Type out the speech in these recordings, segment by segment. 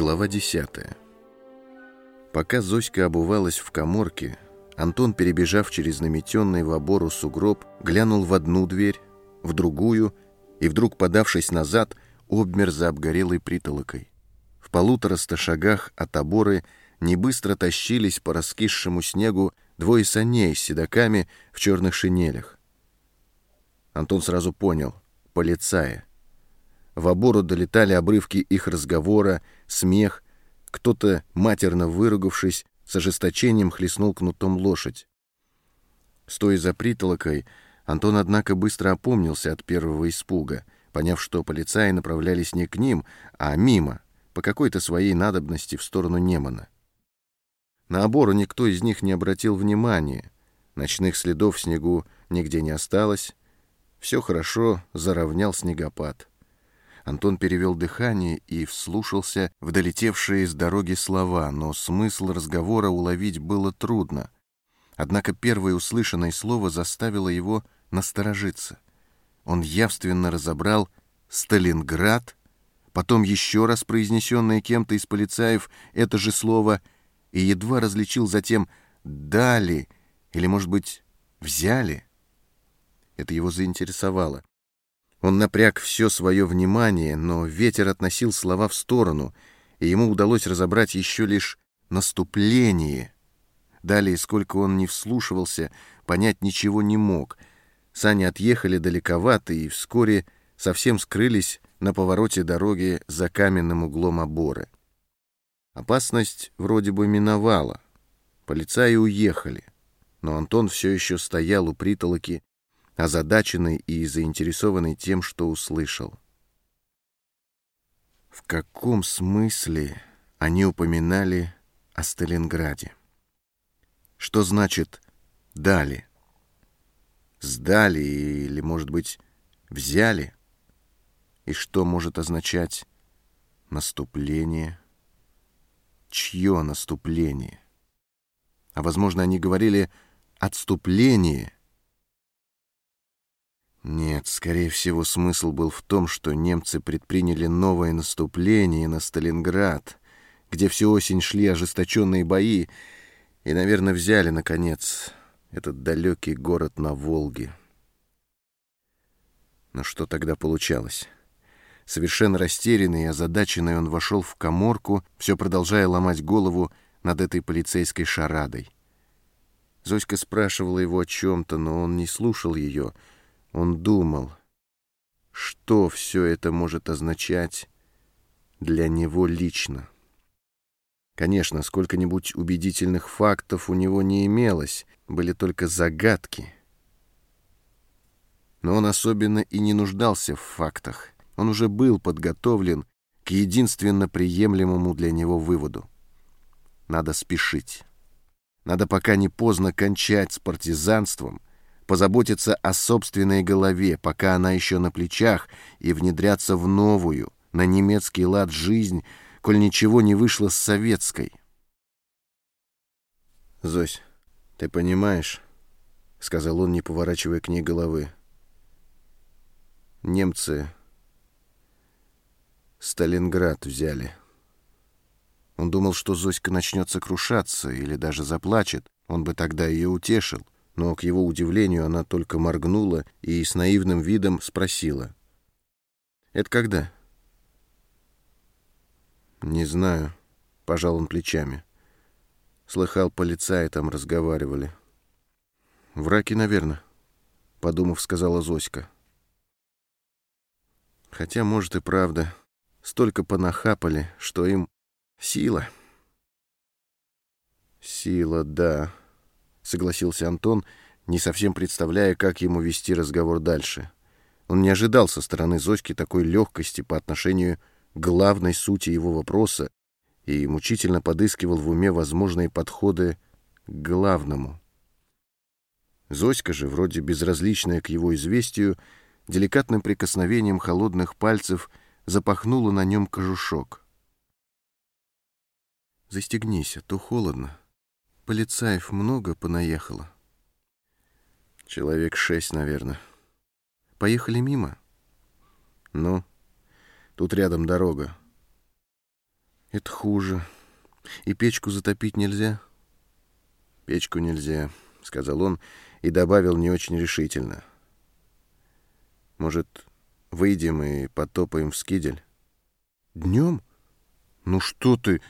Глава 10. Пока Зоська обувалась в коморке, Антон, перебежав через наметенный в обору сугроб, глянул в одну дверь, в другую и, вдруг подавшись назад, обмер за обгорелой притолокой. В полутораста шагах от оборы небыстро тащились по раскисшему снегу двое саней с седаками в черных шинелях. Антон сразу понял — полицая — в обору долетали обрывки их разговора, смех. Кто-то, матерно выругавшись, с ожесточением хлестнул кнутом лошадь. Стоя за притолокой, Антон, однако, быстро опомнился от первого испуга, поняв, что полицаи направлялись не к ним, а мимо, по какой-то своей надобности в сторону Немана. На обору никто из них не обратил внимания. Ночных следов в снегу нигде не осталось. Все хорошо заровнял снегопад. Антон перевел дыхание и вслушался в долетевшие с дороги слова, но смысл разговора уловить было трудно. Однако первое услышанное слово заставило его насторожиться. Он явственно разобрал «Сталинград», потом еще раз произнесенное кем-то из полицаев это же слово, и едва различил затем «дали» или, может быть, «взяли». Это его заинтересовало. Он напряг все свое внимание, но ветер относил слова в сторону, и ему удалось разобрать еще лишь «наступление». Далее, сколько он не вслушивался, понять ничего не мог. Сани отъехали далековато и вскоре совсем скрылись на повороте дороги за каменным углом обора. Опасность вроде бы миновала. Полицаи уехали, но Антон все еще стоял у притолоки, озадаченный и заинтересованный тем, что услышал. В каком смысле они упоминали о Сталинграде? Что значит «дали»? Сдали или, может быть, взяли? И что может означать наступление? Чье наступление? А, возможно, они говорили «отступление», нет, скорее всего, смысл был в том, что немцы предприняли новое наступление на Сталинград, где всю осень шли ожесточенные бои, и, наверное, взяли, наконец, этот далекий город на Волге. Но что тогда получалось? Совершенно растерянный и озадаченный он вошел в коморку, все продолжая ломать голову над этой полицейской шарадой. Зоська спрашивала его о чем-то, но он не слушал ее — он думал, что все это может означать для него лично. Конечно, сколько-нибудь убедительных фактов у него не имелось, были только загадки. Но он особенно и не нуждался в фактах. Он уже был подготовлен к единственно приемлемому для него выводу. Надо спешить. Надо пока не поздно кончать с партизанством — позаботиться о собственной голове, пока она еще на плечах, и внедряться в новую, на немецкий лад жизнь, коль ничего не вышло с советской. «Зось, ты понимаешь?» — сказал он, не поворачивая к ней головы. «Немцы Сталинград взяли». Он думал, что Зоська начнет сокрушаться или даже заплачет, он бы тогда ее утешил но, к его удивлению, она только моргнула и с наивным видом спросила. «Это когда?» «Не знаю», — пожал он плечами. Слыхал, полицаи там разговаривали. «Враки, наверное», — подумав, сказала Зоська. «Хотя, может, и правда. Столько понахапали, что им сила». «Сила, да», согласился Антон, не совсем представляя, как ему вести разговор дальше. Он не ожидал со стороны Зоськи такой легкости по отношению к главной сути его вопроса и мучительно подыскивал в уме возможные подходы к главному. Зоська же, вроде безразличная к его известию, деликатным прикосновением холодных пальцев запахнула на нем кожушок. «Застегнись, а то холодно», Полицаев много понаехало? Человек шесть, наверное. Поехали мимо? Ну, тут рядом дорога. Это хуже. И печку затопить нельзя? Печку нельзя, сказал он и добавил не очень решительно. Может, выйдем и потопаем в скидель? Днем? Ну что ты...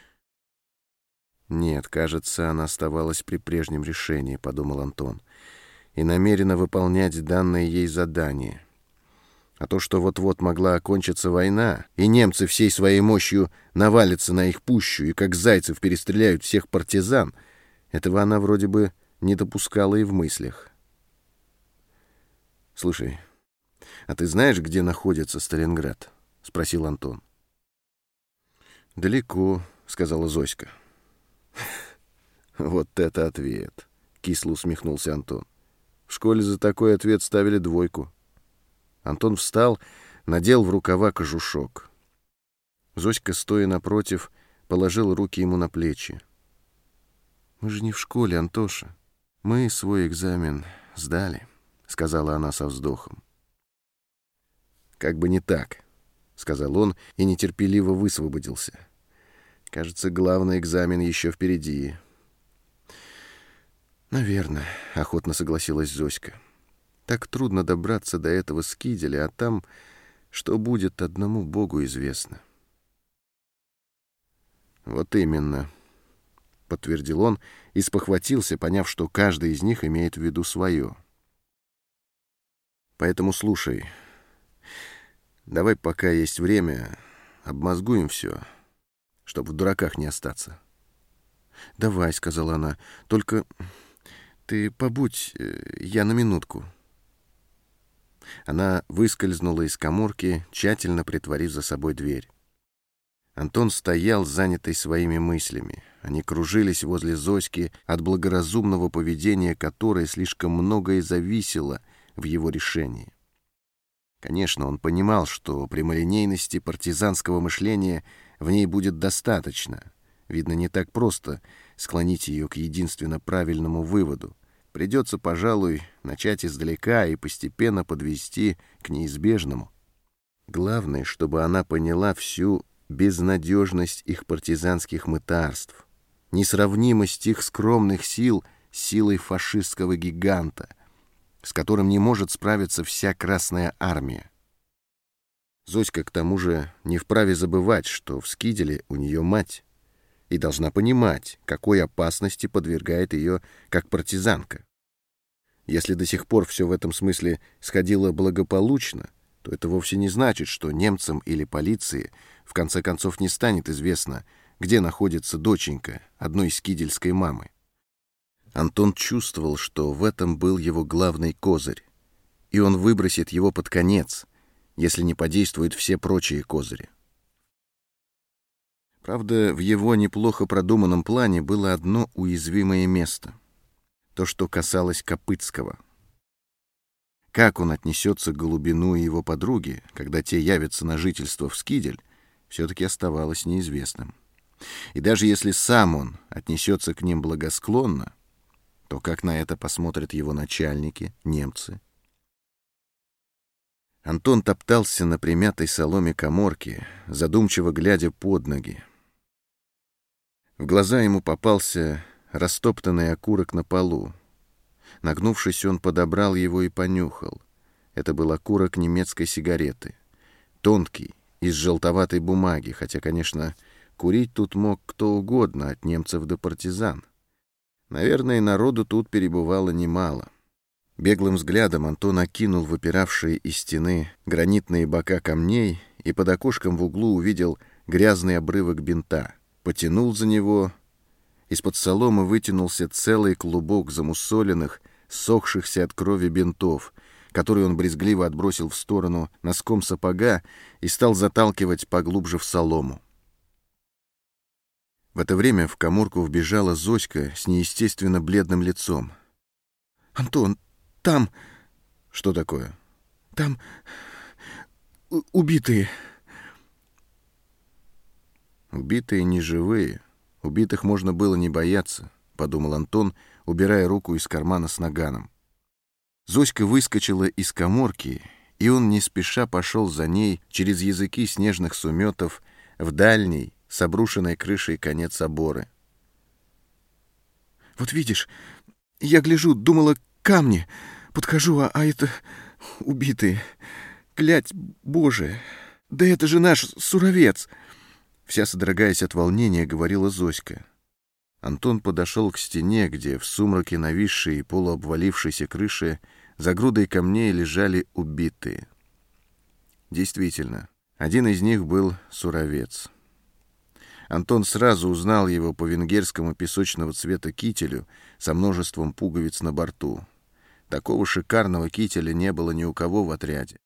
Нет, кажется, она оставалась при прежнем решении, подумал Антон, и намерена выполнять данное ей задание — а то, что вот-вот могла окончиться война, и немцы всей своей мощью навалятся на их пущу и как зайцев перестреляют всех партизан, этого она вроде бы не допускала и в мыслях. «Слушай, а ты знаешь, где находится Сталинград?» — спросил Антон. «Далеко», — сказала Зоська. «Вот это ответ!» — кисло усмехнулся Антон. «В школе за такой ответ ставили двойку». Антон встал, надел в рукава кожушок. Зоська, стоя напротив, положил руки ему на плечи. «Мы же не в школе, Антоша. Мы свой экзамен сдали», — сказала она со вздохом. «Как бы не так», — сказал он и нетерпеливо высвободился. «Кажется, главный экзамен еще впереди». «Наверное», — охотно согласилась Зоська. Так трудно добраться до этого скиделя, а там, что будет, одному Богу известно. Вот именно, подтвердил он и спохватился, поняв, что каждый из них имеет в виду свое. Поэтому слушай, давай, пока есть время, обмозгуем все, чтобы в дураках не остаться. «Давай», — сказала она, — «только ты побудь, э, я на минутку». Она выскользнула из коморки, тщательно притворив за собой дверь. Антон стоял, занятый своими мыслями. Они кружились возле Зоськи, от благоразумного поведения которой слишком многое зависело в его решении. Конечно, он понимал, что прямолинейности партизанского мышления в ней будет достаточно. Видно, не так просто склонить ее к единственно правильному выводу. Придется, пожалуй, начать издалека и постепенно подвести к неизбежному. Главное, чтобы она поняла всю безнадежность их партизанских мытарств, несравнимость их скромных сил с силой фашистского гиганта, с которым не может справиться вся Красная Армия. Зоська, к тому же, не вправе забывать, что в Скиделе у нее мать, и должна понимать, какой опасности подвергает ее как партизанка. Если до сих пор все в этом смысле сходило благополучно, то это вовсе не значит, что немцам или полиции в конце концов не станет известно, где находится доченька одной скидельской мамы. Антон чувствовал, что в этом был его главный козырь, и он выбросит его под конец, если не подействуют все прочие козыри. Правда, в его неплохо продуманном плане было одно уязвимое место. То, что касалось Копытского. Как он отнесется к Голубину и его подруге, когда те явятся на жительство в Скидель, все-таки оставалось неизвестным. И даже если сам он отнесется к ним благосклонно, то как на это посмотрят его начальники, немцы? Антон топтался на примятой соломе коморки, задумчиво глядя под ноги, в глаза ему попался растоптанный окурок на полу. Нагнувшись, он подобрал его и понюхал. Это был окурок немецкой сигареты. Тонкий, из желтоватой бумаги, хотя, конечно, курить тут мог кто угодно, от немцев до партизан. Наверное, народу тут перебывало немало. Беглым взглядом Антон окинул выпиравшие из стены гранитные бока камней и под окошком в углу увидел грязный обрывок бинта — потянул за него. Из-под соломы вытянулся целый клубок замусоленных, сохшихся от крови бинтов, который он брезгливо отбросил в сторону носком сапога и стал заталкивать поглубже в солому. В это время в коморку вбежала Зоська с неестественно бледным лицом. «Антон, там...» «Что такое?» «Там... убитые...» Убитые не живые. Убитых можно было не бояться, подумал Антон, убирая руку из кармана с наганом. Зоська выскочила из коморки, и он не спеша пошел за ней через языки снежных суметов в дальний, с обрушенной крышей конец оборы. «Вот видишь, я гляжу, думала, камни. Подхожу, а, а это убитые. Глядь, Боже, да это же наш суровец!» Вся содрогаясь от волнения, говорила Зоська. Антон подошел к стене, где в сумраке нависшей и полуобвалившейся крыши за грудой камней лежали убитые. Действительно, один из них был суровец. Антон сразу узнал его по венгерскому песочного цвета кителю со множеством пуговиц на борту. Такого шикарного кителя не было ни у кого в отряде.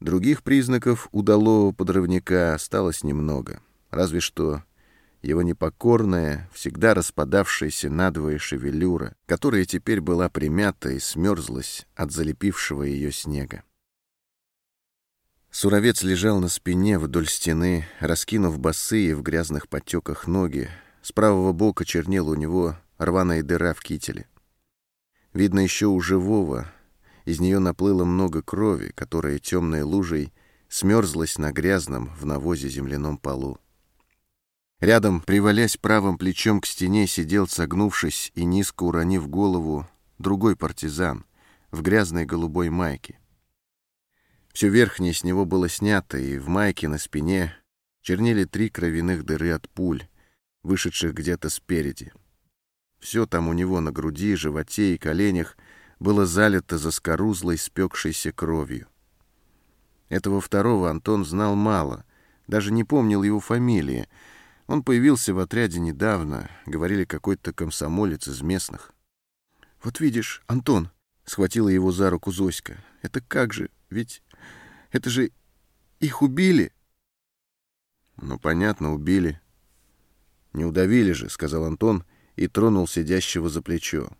Других признаков удалого подрывника осталось немного. Разве что его непокорная, всегда распадавшаяся надвое шевелюра, которая теперь была примята и смерзлась от залепившего ее снега. Суровец лежал на спине вдоль стены, раскинув босые в грязных потеках ноги. С правого бока чернела у него рваная дыра в кителе. Видно, еще у живого из нее наплыло много крови, которая темной лужей смерзлась на грязном в навозе земляном полу. Рядом, привалясь правым плечом к стене, сидел, согнувшись и низко уронив голову, другой партизан в грязной голубой майке. Все верхнее с него было снято, и в майке на спине чернели три кровяных дыры от пуль, вышедших где-то спереди. Все там у него на груди, животе и коленях было залито заскорузлой, спекшейся кровью. Этого второго Антон знал мало, даже не помнил его фамилии, он появился в отряде недавно, говорили, какой-то комсомолец из местных. «Вот видишь, Антон», — схватила его за руку Зоська, — «это как же, ведь это же их убили». «Ну, понятно, убили». «Не удавили же», — сказал Антон и тронул сидящего за плечо.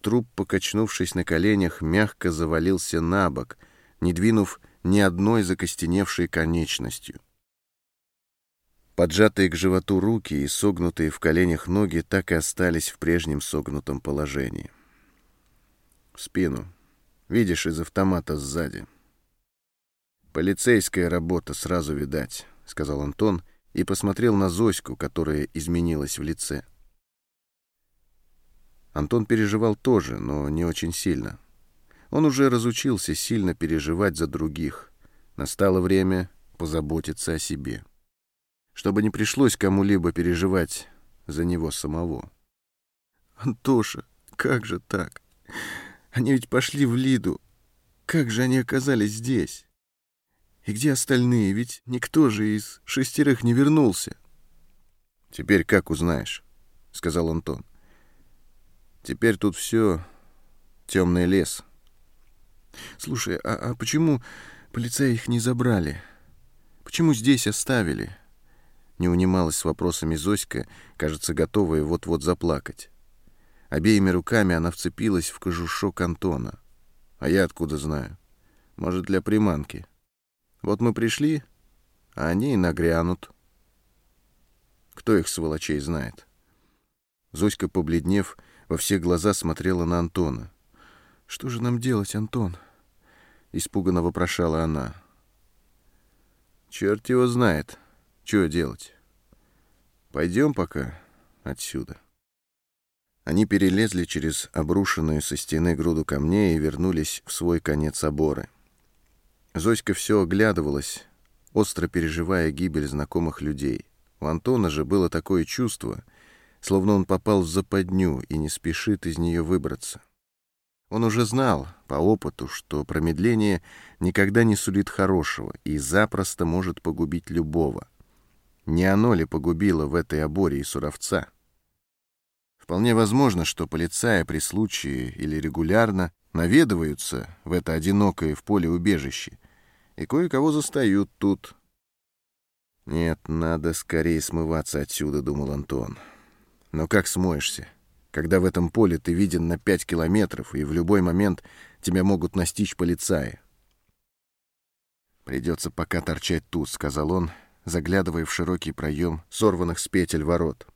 Труп, покачнувшись на коленях, мягко завалился на бок, не двинув ни одной закостеневшей конечностью. Поджатые к животу руки и согнутые в коленях ноги так и остались в прежнем согнутом положении. В спину. Видишь, из автомата сзади. «Полицейская работа, сразу видать», — сказал Антон и посмотрел на Зоську, которая изменилась в лице. Антон переживал тоже, но не очень сильно. Он уже разучился сильно переживать за других. Настало время позаботиться о себе чтобы не пришлось кому-либо переживать за него самого. «Антоша, как же так? Они ведь пошли в Лиду. Как же они оказались здесь? И где остальные? Ведь никто же из шестерых не вернулся». «Теперь как узнаешь?» — сказал Антон. «Теперь тут все темный лес». «Слушай, а, а почему полицаи их не забрали? Почему здесь оставили?» Не унималась с вопросами Зоська, кажется, готовая вот-вот заплакать. Обеими руками она вцепилась в кожушок Антона. А я откуда знаю? Может, для приманки. Вот мы пришли, а они и нагрянут. Кто их, сволочей, знает? Зоська, побледнев, во все глаза смотрела на Антона. «Что же нам делать, Антон?» Испуганно вопрошала она. «Черт его знает», что делать? Пойдем пока отсюда. Они перелезли через обрушенную со стены груду камней и вернулись в свой конец оборы. Зоська все оглядывалась, остро переживая гибель знакомых людей. У Антона же было такое чувство, словно он попал в западню и не спешит из нее выбраться. Он уже знал по опыту, что промедление никогда не сулит хорошего и запросто может погубить любого — не оно ли погубило в этой оборе и суровца? Вполне возможно, что полицаи при случае или регулярно наведываются в это одинокое в поле убежище и кое-кого застают тут. «Нет, надо скорее смываться отсюда», — думал Антон. «Но как смоешься, когда в этом поле ты виден на пять километров, и в любой момент тебя могут настичь полицаи?» «Придется пока торчать тут», — сказал он, — заглядывая в широкий проем сорванных с петель ворот.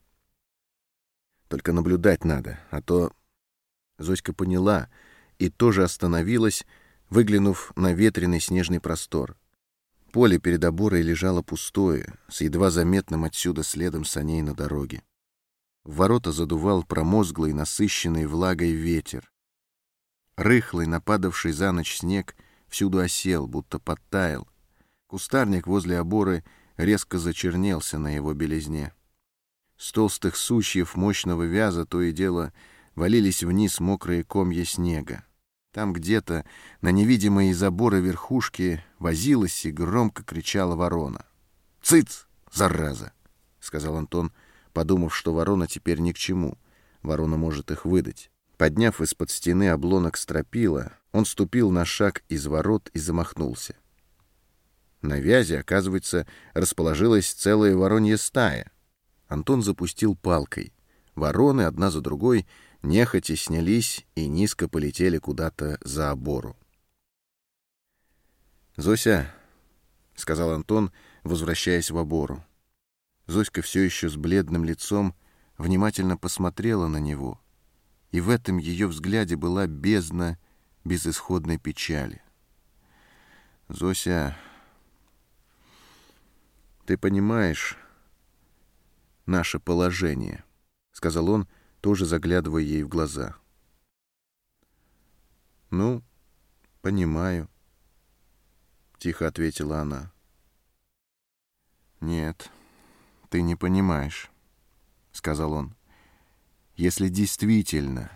Только наблюдать надо, а то... Зоська поняла и тоже остановилась, выглянув на ветреный снежный простор. Поле перед оборой лежало пустое, с едва заметным отсюда следом саней на дороге. В ворота задувал промозглый, насыщенный влагой ветер. Рыхлый, нападавший за ночь снег, всюду осел, будто подтаял. Кустарник возле оборы резко зачернелся на его белизне. С толстых сучьев мощного вяза то и дело валились вниз мокрые комья снега. Там где-то на невидимые заборы верхушки возилась и громко кричала ворона. «Цыц, зараза!» — сказал Антон, подумав, что ворона теперь ни к чему. Ворона может их выдать. Подняв из-под стены облонок стропила, он ступил на шаг из ворот и замахнулся. На вязи, оказывается, расположилась целая воронья стая. Антон запустил палкой. Вороны одна за другой нехотя снялись и низко полетели куда-то за обору. «Зося», — сказал Антон, возвращаясь в обору. Зоська все еще с бледным лицом внимательно посмотрела на него, и в этом ее взгляде была бездна безысходной печали. «Зося, ты понимаешь наше положение», — сказал он, — тоже заглядывая ей в глаза. «Ну, понимаю», — тихо ответила она. «Нет, ты не понимаешь», — сказал он. «Если действительно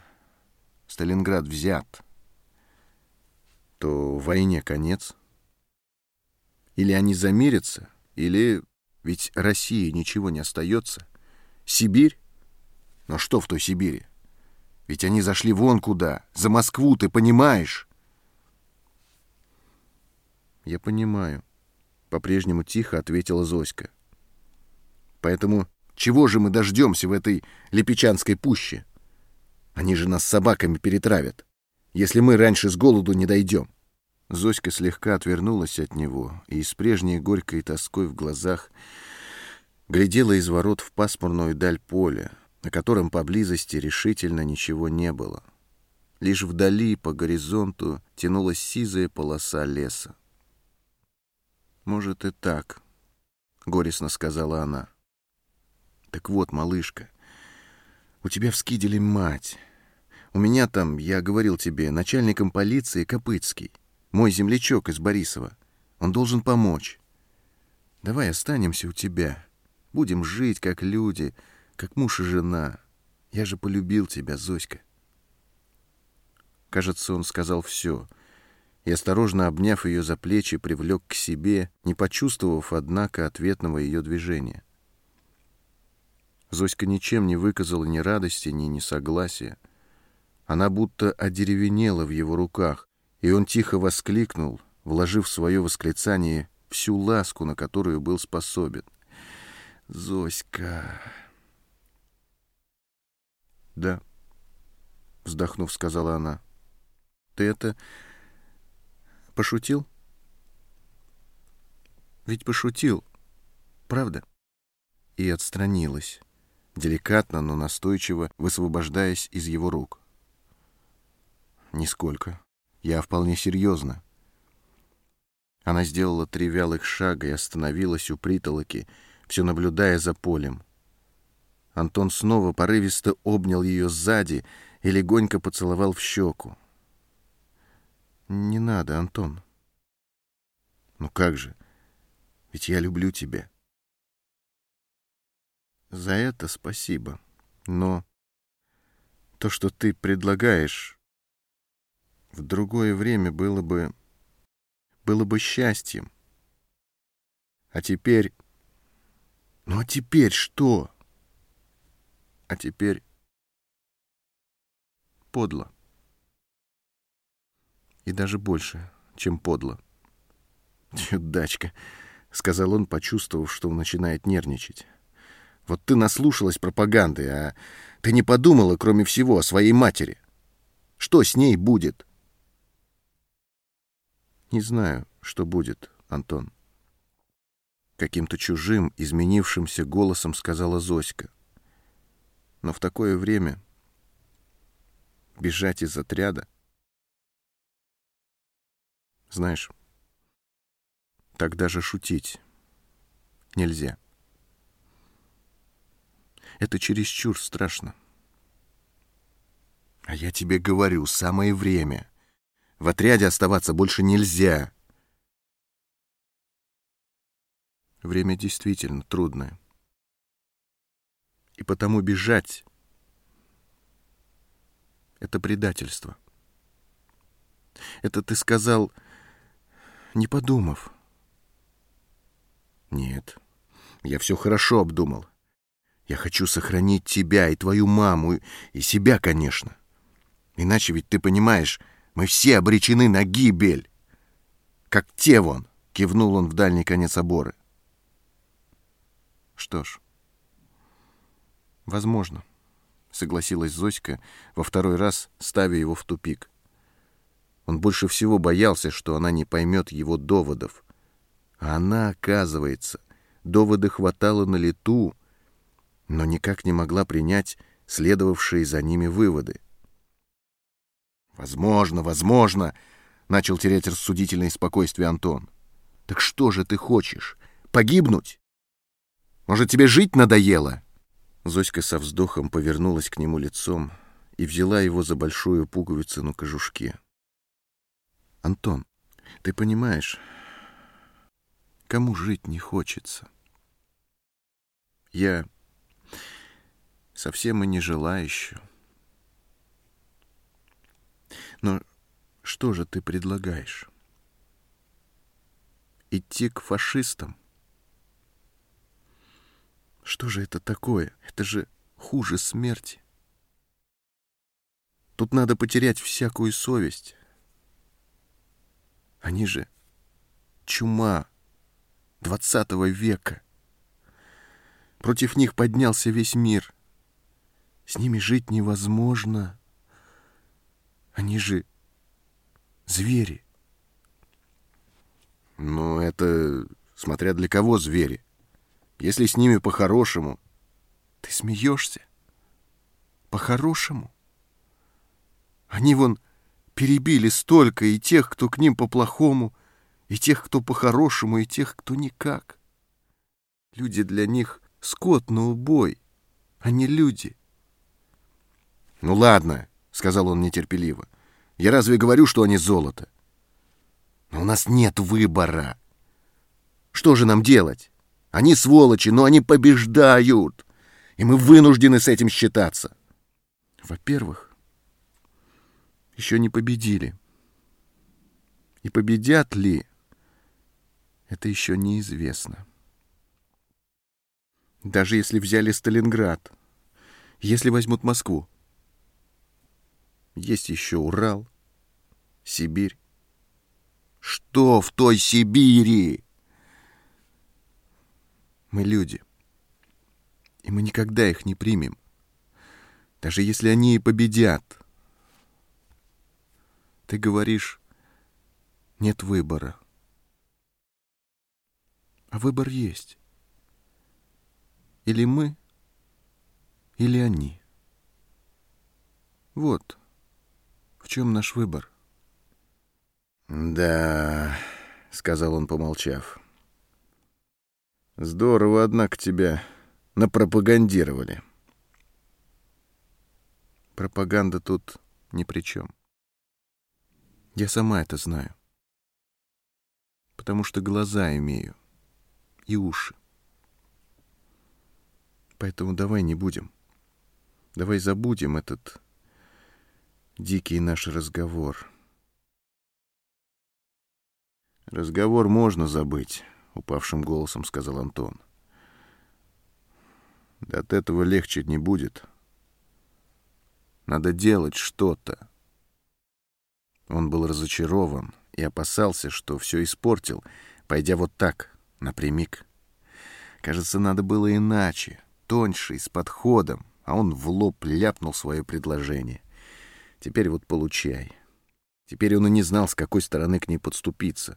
Сталинград взят, то войне конец. Или они замирятся, или... Ведь России ничего не остается. Сибирь но что в той Сибири? Ведь они зашли вон куда, за Москву, ты понимаешь? Я понимаю, по-прежнему тихо ответила Зоська. Поэтому чего же мы дождемся в этой Лепечанской пуще? Они же нас собаками перетравят, если мы раньше с голоду не дойдем. Зоська слегка отвернулась от него и с прежней горькой тоской в глазах глядела из ворот в пасмурную даль поля, на котором поблизости решительно ничего не было. Лишь вдали по горизонту тянулась сизая полоса леса. «Может, и так», — горестно сказала она. «Так вот, малышка, у тебя в Скиделе мать. У меня там, я говорил тебе, начальником полиции Копыцкий, мой землячок из Борисова. Он должен помочь. Давай останемся у тебя. Будем жить, как люди, — как муж и жена. Я же полюбил тебя, Зоська. Кажется, он сказал все, и, осторожно обняв ее за плечи, привлек к себе, не почувствовав, однако, ответного ее движения. Зоська ничем не выказала ни радости, ни несогласия. Она будто одеревенела в его руках, и он тихо воскликнул, вложив в свое восклицание всю ласку, на которую был способен. «Зоська!» «Да», — вздохнув, сказала она. «Ты это... пошутил?» «Ведь пошутил, правда?» И отстранилась, деликатно, но настойчиво, высвобождаясь из его рук. «Нисколько. Я вполне серьезно». Она сделала три вялых шага и остановилась у притолоки, все наблюдая за полем. Антон снова порывисто обнял ее сзади и легонько поцеловал в щеку. «Не надо, Антон». «Ну как же? Ведь я люблю тебя». «За это спасибо. Но то, что ты предлагаешь, в другое время было бы... было бы счастьем. А теперь... Ну а теперь что?» А теперь подло. И даже больше, чем подло. «Чудачка», — сказал он, почувствовав, что он начинает нервничать. «Вот ты наслушалась пропаганды, а ты не подумала, кроме всего, о своей матери. Что с ней будет?» «Не знаю, что будет, Антон». Каким-то чужим, изменившимся голосом сказала Зоська. Но в такое время бежать из отряда... Знаешь, Так даже шутить нельзя. Это чересчур страшно. А я тебе говорю, самое время. В отряде оставаться больше нельзя. Время действительно трудное. И потому бежать — это предательство. Это ты сказал, не подумав. Нет, я все хорошо обдумал. Я хочу сохранить тебя и твою маму, и себя, конечно. Иначе ведь, ты понимаешь, мы все обречены на гибель. Как те вон, кивнул он в дальний конец оборы. Что ж, возможно, согласилась Зоська, во второй раз ставя его в тупик. Он больше всего боялся, что она не поймет его доводов. А она, оказывается, доводы хватало на лету, но никак не могла принять следовавшие за ними выводы. «Возможно, возможно», — начал терять рассудительное спокойствие Антон. «Так что же ты хочешь? Погибнуть? Может, тебе жить надоело?» Зоська со вздохом повернулась к нему лицом и взяла его за большую пуговицу на кожушке. «Антон, ты понимаешь, кому жить не хочется? Я совсем и не желающую. Но что же ты предлагаешь? Идти к фашистам? Что же это такое? Это же хуже смерти. Тут надо потерять всякую совесть. Они же чума двадцатого века. Против них поднялся весь мир. С ними жить невозможно. Они же звери. Ну, это смотря для кого звери. Если с ними по-хорошему... Ты смеешься? По-хорошему? Они вон перебили столько и тех, кто к ним по-плохому, и тех, кто по-хорошему, и тех, кто никак. Люди для них — скот на убой, а не люди. «Ну ладно», — сказал он нетерпеливо. «Я разве говорю, что они золото?» «Но у нас нет выбора. Что же нам делать? Они сволочи, но они побеждают, и мы вынуждены с этим считаться». «Во-первых, еще не победили. И победят ли, это еще неизвестно. Даже если взяли Сталинград, если возьмут Москву, есть еще Урал, Сибирь. Что в той Сибири? Мы люди. И мы никогда их не примем. Даже если они и победят. Ты говоришь, нет выбора. А выбор есть. Или мы, или они. Вот. В чем наш выбор? Да, сказал он, помолчав. Здорово, однако, тебя напропагандировали. Пропаганда тут ни при чем. Я сама это знаю. Потому что глаза имею и уши. Поэтому давай не будем. Давай забудем этот дикий наш разговор. «Разговор можно забыть», — упавшим голосом сказал Антон. «Да от этого легче не будет. Надо делать что-то». Он был разочарован и опасался, что все испортил, пойдя вот так, напрямик. Кажется, надо было иначе, тоньше и с подходом, а он в лоб ляпнул свое предложение. Теперь вот получай. Теперь он и не знал, с какой стороны к ней подступиться.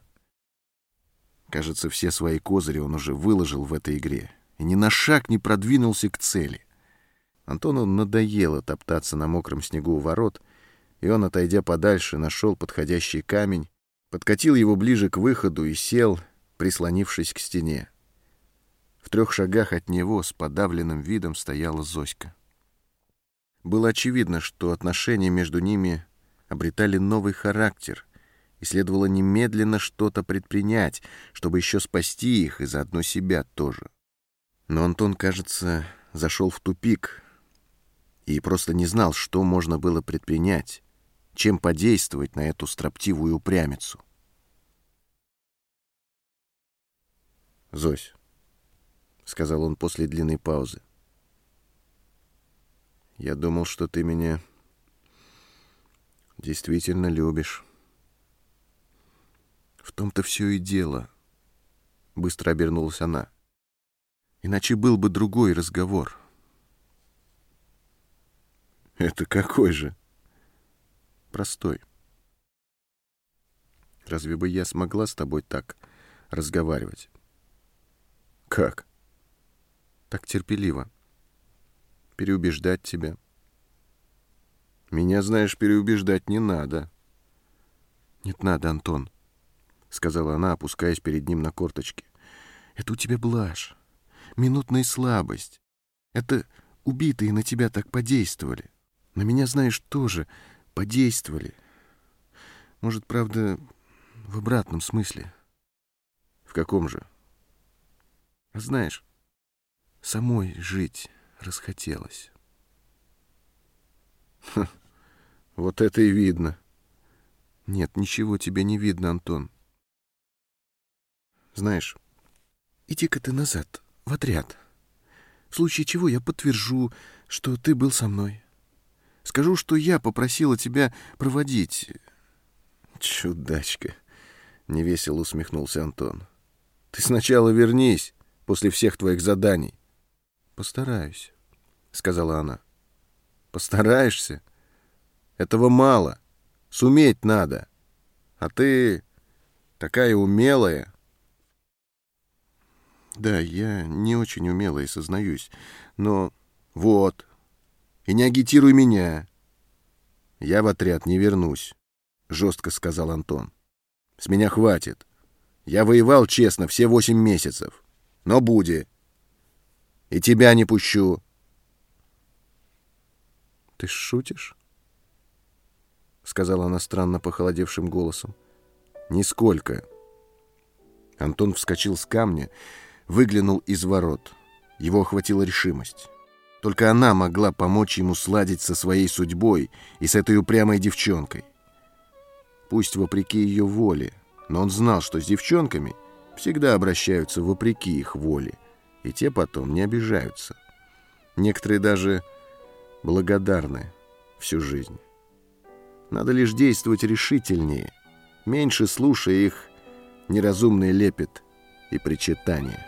Кажется, все свои козыри он уже выложил в этой игре и ни на шаг не продвинулся к цели. Антону надоело топтаться на мокром снегу у ворот, и он, отойдя подальше, нашел подходящий камень, подкатил его ближе к выходу и сел, прислонившись к стене. В трех шагах от него с подавленным видом стояла Зоська. Было очевидно, что отношения между ними обретали новый характер, и следовало немедленно что-то предпринять, чтобы еще спасти их и заодно себя тоже. Но Антон, кажется, зашел в тупик и просто не знал, что можно было предпринять, чем подействовать на эту строптивую упрямицу. «Зось», — сказал он после длинной паузы, — «я думал, что ты меня действительно любишь». «В том-то все и дело», — быстро обернулась она. «Иначе был бы другой разговор». «Это какой же?» «Простой. Разве бы я смогла с тобой так разговаривать?» «Как?» «Так терпеливо. Переубеждать тебя». «Меня, знаешь, переубеждать не надо». «Нет, надо, Антон», — сказала она, опускаясь перед ним на корточки. «Это у тебя блажь, минутная слабость. Это убитые на тебя так подействовали. На меня, знаешь, тоже подействовали. Может, правда, в обратном смысле». «В каком же?» А знаешь, самой жить расхотелось. Ха, вот это и видно. Нет, ничего тебе не видно, Антон. Знаешь, иди-ка ты назад, в отряд. В случае чего я подтвержу, что ты был со мной. Скажу, что я попросила тебя проводить. Чудачка, — невесело усмехнулся Антон. Ты сначала вернись после всех твоих заданий. Постараюсь, — сказала она. Постараешься? Этого мало. Суметь надо. А ты такая умелая. Да, я не очень умелая, сознаюсь, но... Вот. И не агитируй меня. Я в отряд не вернусь, — жестко сказал Антон. С меня хватит. Я воевал честно все восемь месяцев. Но буди. И тебя не пущу. Ты шутишь? Сказала она странно похолодевшим голосом. Нисколько. Антон вскочил с камня, выглянул из ворот. Его охватила решимость. Только она могла помочь ему сладить со своей судьбой и с этой упрямой девчонкой. Пусть вопреки ее воле, но он знал, что с девчонками — всегда обращаются вопреки их воле, и те потом не обижаются. Некоторые даже благодарны всю жизнь. Надо лишь действовать решительнее, меньше слушая их неразумный лепет и причитания.